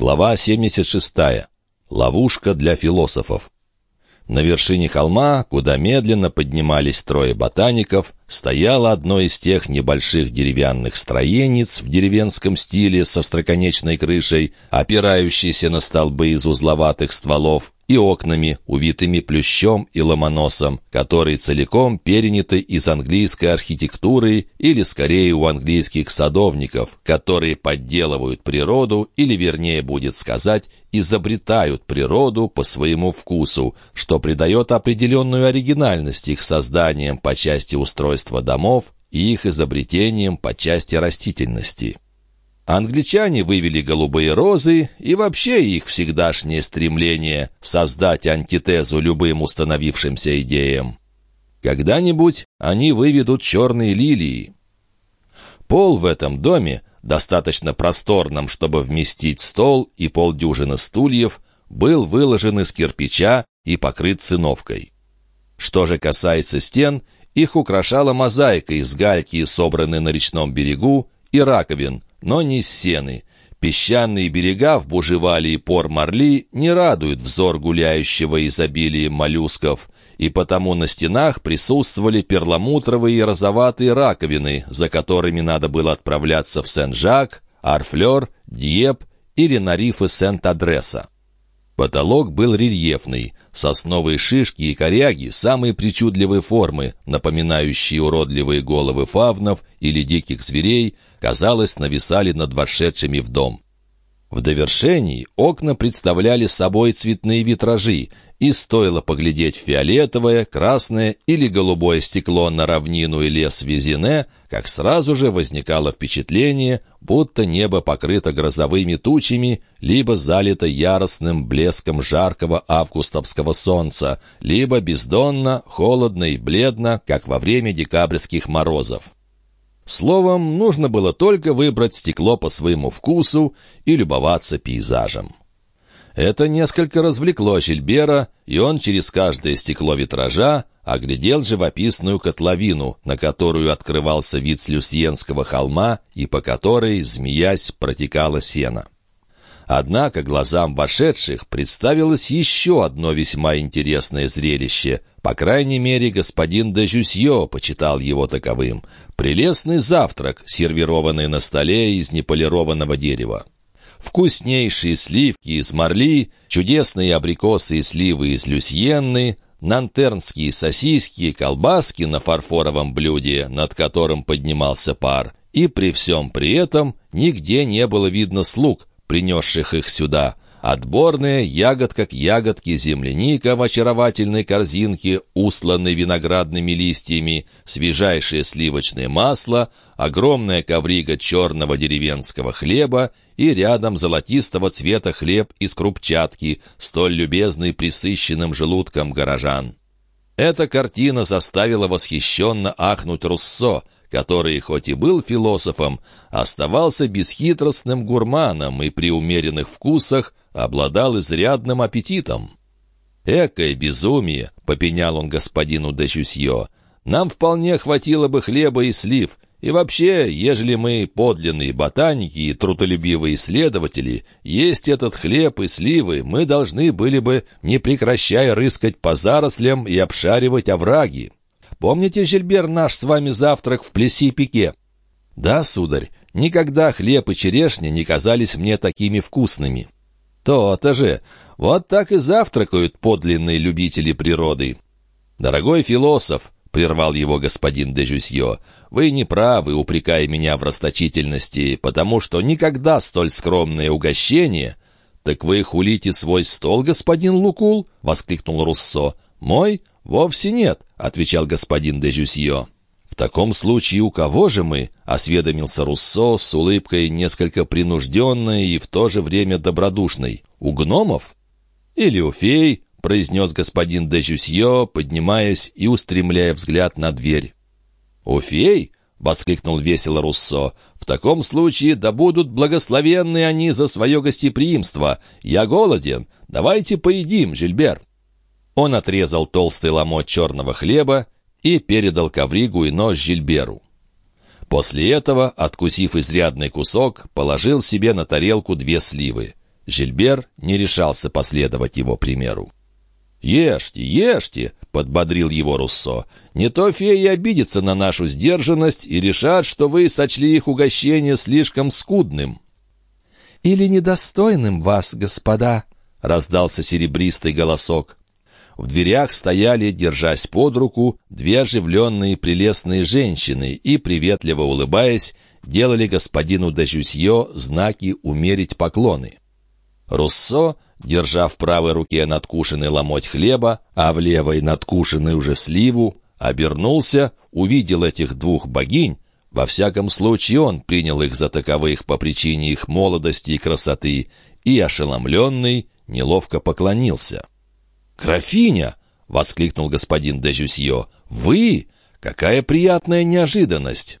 Глава 76. Ловушка для философов. На вершине холма, куда медленно поднимались трое ботаников, стояло одно из тех небольших деревянных строениц в деревенском стиле со строконечной крышей, опирающейся на столбы из узловатых стволов, и окнами, увитыми плющом и ломоносом, которые целиком переняты из английской архитектуры или, скорее, у английских садовников, которые подделывают природу, или, вернее, будет сказать, изобретают природу по своему вкусу, что придает определенную оригинальность их созданиям по части устройства домов и их изобретениям по части растительности. Англичане вывели голубые розы и вообще их всегдашнее стремление создать антитезу любым установившимся идеям. Когда-нибудь они выведут черные лилии. Пол в этом доме, достаточно просторном, чтобы вместить стол и полдюжины стульев, был выложен из кирпича и покрыт циновкой. Что же касается стен, их украшала мозаика из гальки, собранной на речном берегу, и раковин, но не сены. Песчаные берега в Бужевале и Пор-Марли не радуют взор гуляющего изобилия моллюсков, и потому на стенах присутствовали перламутровые и розоватые раковины, за которыми надо было отправляться в Сен-Жак, Арфлер, Диеп или на рифы Сент-Адреса. Потолок был рельефный, сосновые шишки и коряги самой причудливой формы, напоминающие уродливые головы фавнов или диких зверей, казалось, нависали над вошедшими в дом. В довершении окна представляли собой цветные витражи, и стоило поглядеть фиолетовое, красное или голубое стекло на равнину и лес Визине, как сразу же возникало впечатление, будто небо покрыто грозовыми тучами, либо залито яростным блеском жаркого августовского солнца, либо бездонно, холодно и бледно, как во время декабрьских морозов. Словом, нужно было только выбрать стекло по своему вкусу и любоваться пейзажем. Это несколько развлекло Жильбера, и он через каждое стекло витража оглядел живописную котловину, на которую открывался вид с Люсьенского холма и по которой, змеясь, протекала сена. Однако глазам вошедших представилось еще одно весьма интересное зрелище. По крайней мере, господин де Жюсье почитал его таковым. Прелестный завтрак, сервированный на столе из неполированного дерева. Вкуснейшие сливки из марли, чудесные абрикосы и сливы из люсьенны, нантернские сосиски и колбаски на фарфоровом блюде, над которым поднимался пар. И при всем при этом нигде не было видно слуг, принесших их сюда. Отборная ягодка к ягодке земляника в очаровательной корзинке, усланной виноградными листьями, свежайшее сливочное масло, огромная коврига черного деревенского хлеба и рядом золотистого цвета хлеб из крупчатки, столь любезный присыщенным желудком горожан. Эта картина заставила восхищенно ахнуть Руссо — который, хоть и был философом, оставался бесхитростным гурманом и при умеренных вкусах обладал изрядным аппетитом. «Экое безумие!» — попенял он господину де Жюсье. «Нам вполне хватило бы хлеба и слив, и вообще, ежели мы подлинные ботаники и трудолюбивые исследователи, есть этот хлеб и сливы, мы должны были бы, не прекращая рыскать по зарослям и обшаривать овраги. Помните, Жильбер, наш с вами завтрак в Плеси-Пике?» «Да, сударь, никогда хлеб и черешня не казались мне такими вкусными». «То-то же! Вот так и завтракают подлинные любители природы». «Дорогой философ», — прервал его господин де Жюсье, «вы не правы, упрекая меня в расточительности, потому что никогда столь скромное угощение...» «Так вы хулите свой стол, господин Лукул?» — воскликнул Руссо. «Мой? «Вовсе нет», — отвечал господин де Жюсье. «В таком случае у кого же мы?» — осведомился Руссо с улыбкой несколько принужденной и в то же время добродушной. «У гномов?» «Или у фей?» — произнес господин де Жюсье, поднимаясь и устремляя взгляд на дверь. «У фей?» — воскликнул весело Руссо. «В таком случае да будут благословенны они за свое гостеприимство. Я голоден. Давайте поедим, Жильбер». Он отрезал толстый ломоть черного хлеба и передал ковригу и нож Жильберу. После этого, откусив изрядный кусок, положил себе на тарелку две сливы. Жильбер не решался последовать его примеру. «Ешьте, ешьте!» — подбодрил его Руссо. «Не то феи обидятся на нашу сдержанность и решат, что вы сочли их угощение слишком скудным». «Или недостойным вас, господа», — раздался серебристый голосок. В дверях стояли, держась под руку, две оживленные прелестные женщины и, приветливо улыбаясь, делали господину Дежюсье знаки умерить поклоны. Руссо, держа в правой руке надкушенный ломоть хлеба, а в левой надкушенный уже сливу, обернулся, увидел этих двух богинь, во всяком случае он принял их за таковых по причине их молодости и красоты, и, ошеломленный, неловко поклонился. «Графиня!» — воскликнул господин де Жюсье. «Вы? Какая приятная неожиданность!»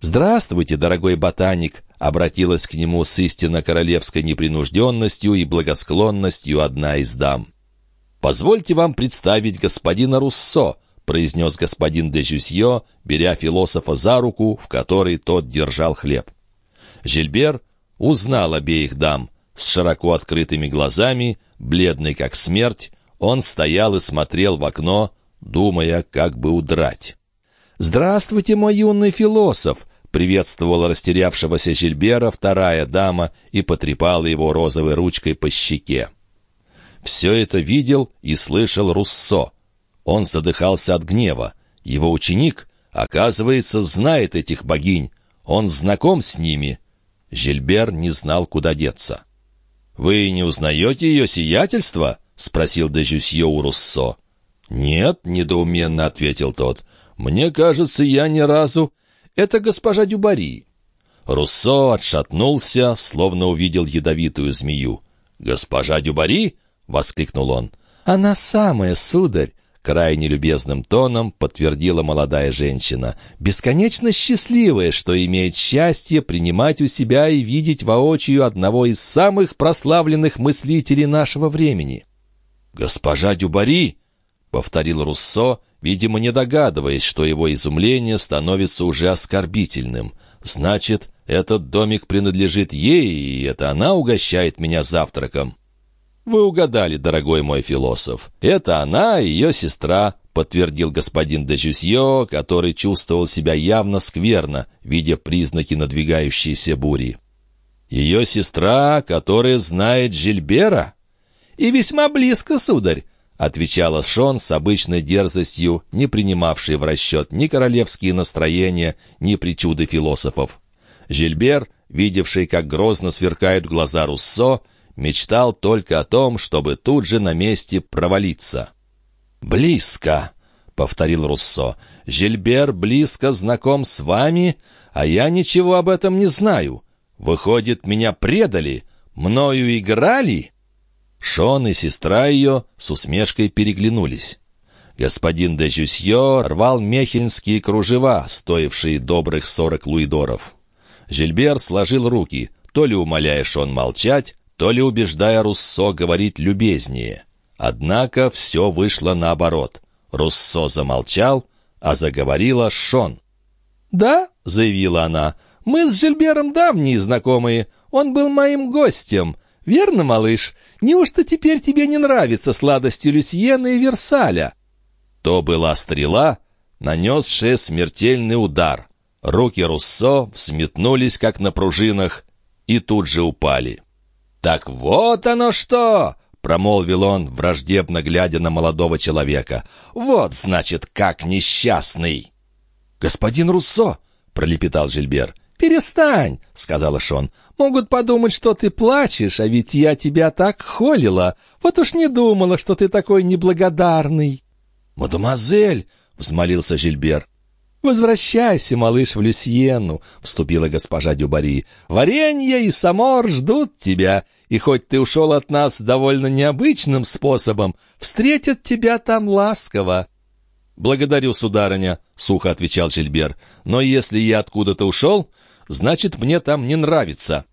«Здравствуйте, дорогой ботаник!» — обратилась к нему с истинно королевской непринужденностью и благосклонностью одна из дам. «Позвольте вам представить господина Руссо», — произнес господин де Жюсье, беря философа за руку, в которой тот держал хлеб. Жильбер узнал обеих дам. С широко открытыми глазами, бледный как смерть, он стоял и смотрел в окно, думая, как бы удрать. «Здравствуйте, мой юный философ!» — приветствовала растерявшегося Жильбера вторая дама и потрепала его розовой ручкой по щеке. Все это видел и слышал Руссо. Он задыхался от гнева. Его ученик, оказывается, знает этих богинь. Он знаком с ними. Жильбер не знал, куда деться. «Вы не узнаете ее сиятельство?» — спросил Дежюсье у Руссо. «Нет», — недоуменно ответил тот. «Мне кажется, я ни разу...» «Это госпожа Дюбари». Руссо отшатнулся, словно увидел ядовитую змею. «Госпожа Дюбари?» — воскликнул он. «Она самая, сударь!» крайне любезным тоном подтвердила молодая женщина, бесконечно счастливая, что имеет счастье принимать у себя и видеть воочию одного из самых прославленных мыслителей нашего времени. «Госпожа Дюбари!» — повторил Руссо, видимо, не догадываясь, что его изумление становится уже оскорбительным. «Значит, этот домик принадлежит ей, и это она угощает меня завтраком». «Вы угадали, дорогой мой философ. Это она и ее сестра», — подтвердил господин де который чувствовал себя явно скверно, видя признаки надвигающейся бури. «Ее сестра, которая знает Жильбера?» «И весьма близко, сударь», — отвечала Шон с обычной дерзостью, не принимавшей в расчет ни королевские настроения, ни причуды философов. Жильбер, видевший, как грозно сверкают глаза Руссо, мечтал только о том, чтобы тут же на месте провалиться. «Близко», — повторил Руссо, — «Жильбер близко знаком с вами, а я ничего об этом не знаю. Выходит, меня предали, мною играли?» Шон и сестра ее с усмешкой переглянулись. Господин де Жюсье рвал мехельнские кружева, стоившие добрых сорок луидоров. Жильбер сложил руки, то ли умоляя Шон молчать, то ли убеждая Руссо говорить любезнее. Однако все вышло наоборот. Руссо замолчал, а заговорила Шон. «Да», — заявила она, — «мы с Жильбером давние знакомые. Он был моим гостем. Верно, малыш? Неужто теперь тебе не нравится сладости Люсьена и Версаля?» То была стрела, нанесшая смертельный удар. Руки Руссо взметнулись, как на пружинах, и тут же упали. «Так вот оно что!» — промолвил он, враждебно глядя на молодого человека. «Вот, значит, как несчастный!» «Господин Руссо!» — пролепетал Жильбер. «Перестань!» — сказала Шон. «Могут подумать, что ты плачешь, а ведь я тебя так холила. Вот уж не думала, что ты такой неблагодарный». «Мадемуазель!» — взмолился Жильбер. «Возвращайся, малыш, в Люсьену», — вступила госпожа Дюбари. «Варенье и самор ждут тебя, и хоть ты ушел от нас довольно необычным способом, встретят тебя там ласково». «Благодарю, сударыня», — сухо отвечал Жильбер. «Но если я откуда-то ушел, значит, мне там не нравится».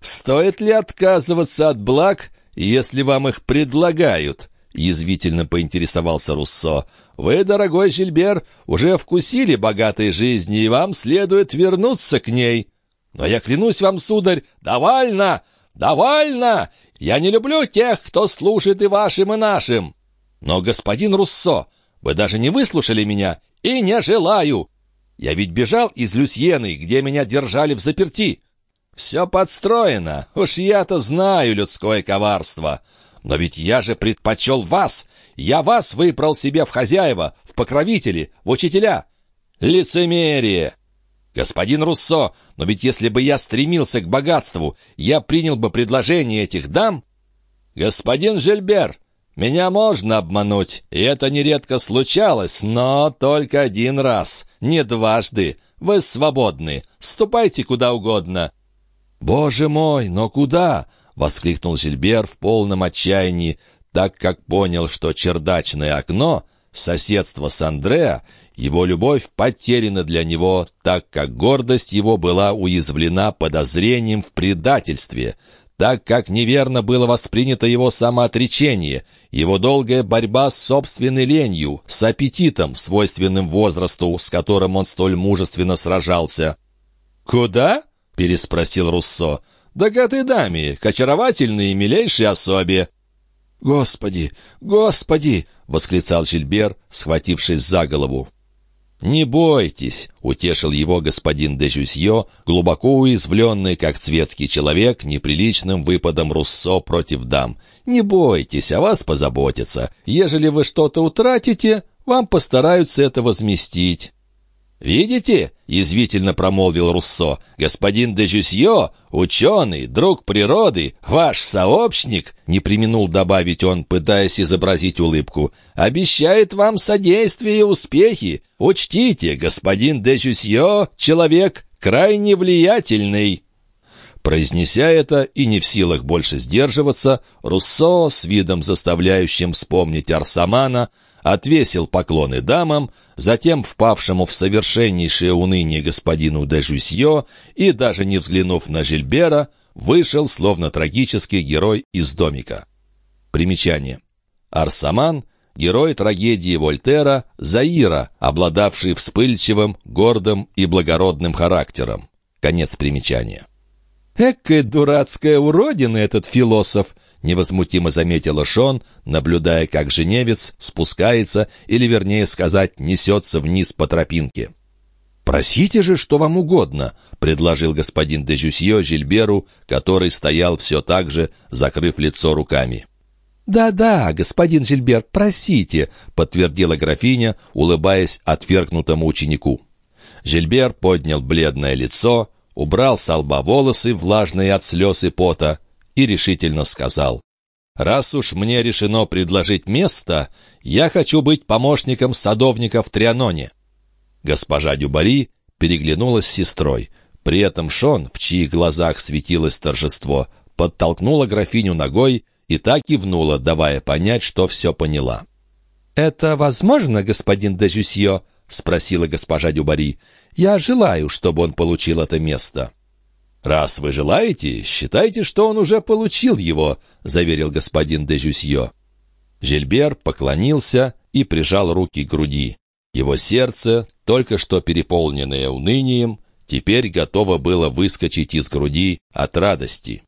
«Стоит ли отказываться от благ, если вам их предлагают?» — язвительно поинтересовался Руссо. «Вы, дорогой Жильбер, уже вкусили богатой жизни, и вам следует вернуться к ней. Но я клянусь вам, сударь, довольно, довольно! Я не люблю тех, кто служит и вашим, и нашим. Но, господин Руссо, вы даже не выслушали меня и не желаю. Я ведь бежал из Люсьены, где меня держали в заперти. Все подстроено, уж я-то знаю людское коварство. Но ведь я же предпочел вас. Я вас выбрал себе в хозяева, в покровители, в учителя. Лицемерие! Господин Руссо, но ведь если бы я стремился к богатству, я принял бы предложение этих дам? Господин Жильбер, меня можно обмануть, и это нередко случалось, но только один раз, не дважды. Вы свободны, ступайте куда угодно. «Боже мой, но куда?» — воскликнул Жильбер в полном отчаянии, так как понял, что чердачное окно, соседство с Андреа, его любовь потеряна для него, так как гордость его была уязвлена подозрением в предательстве, так как неверно было воспринято его самоотречение, его долгая борьба с собственной ленью, с аппетитом, свойственным возрасту, с которым он столь мужественно сражался. «Куда?» — переспросил Руссо. «Да к этой даме, к очаровательной и милейшей особе». «Господи! Господи!» — восклицал Жильбер, схватившись за голову. «Не бойтесь», — утешил его господин де Жюсье, глубоко уязвленный, как светский человек, неприличным выпадом Руссо против дам. «Не бойтесь, о вас позаботятся. Ежели вы что-то утратите, вам постараются это возместить». «Видите?» — язвительно промолвил Руссо. «Господин де Жюсье, ученый, друг природы, ваш сообщник, — не применул добавить он, пытаясь изобразить улыбку, — обещает вам содействие и успехи. Учтите, господин де Жюсье — человек крайне влиятельный». Произнеся это и не в силах больше сдерживаться, Руссо, с видом заставляющим вспомнить Арсамана, — отвесил поклоны дамам, затем впавшему в совершеннейшее уныние господину де Жюсье и, даже не взглянув на Жильбера, вышел, словно трагический герой из домика. Примечание. Арсаман — герой трагедии Вольтера Заира, обладавший вспыльчивым, гордым и благородным характером. Конец примечания. «Экая дурацкая уродина этот философ!» — невозмутимо заметила Шон, наблюдая, как женевец спускается, или, вернее сказать, несется вниз по тропинке. «Просите же, что вам угодно», — предложил господин де Жюсье Жильберу, который стоял все так же, закрыв лицо руками. «Да-да, господин Жильбер, просите», — подтвердила графиня, улыбаясь отвергнутому ученику. Жильбер поднял бледное лицо, убрал с лба волосы, влажные от слез и пота, и решительно сказал, «Раз уж мне решено предложить место, я хочу быть помощником садовника в Трианоне». Госпожа Дюбари переглянулась с сестрой. При этом Шон, в чьих глазах светилось торжество, подтолкнула графиню ногой и так кивнула, давая понять, что все поняла. «Это возможно, господин де Жюсье?» — спросила госпожа Дюбари. «Я желаю, чтобы он получил это место». «Раз вы желаете, считайте, что он уже получил его», — заверил господин де Жюсье. Жильбер поклонился и прижал руки к груди. Его сердце, только что переполненное унынием, теперь готово было выскочить из груди от радости.